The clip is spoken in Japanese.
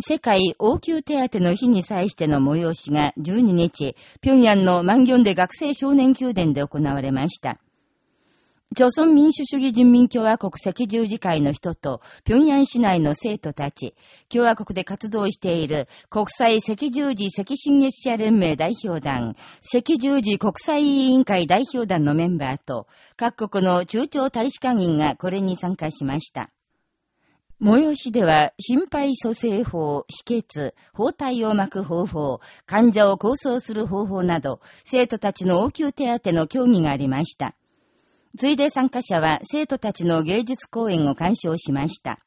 世界応急手当の日に際しての催しが12日、平壌の万行で学生少年宮殿で行われました。朝鮮民主主義人民共和国赤十字会の人と、平壌市内の生徒たち、共和国で活動している国際赤十字赤新月社連盟代表団、赤十字国際委員会代表団のメンバーと、各国の中朝大使館員がこれに参加しました。催しでは、心肺蘇生法、止血、包帯を巻く方法、患者を構想する方法など、生徒たちの応急手当の協議がありました。ついで参加者は生徒たちの芸術公演を鑑賞しました。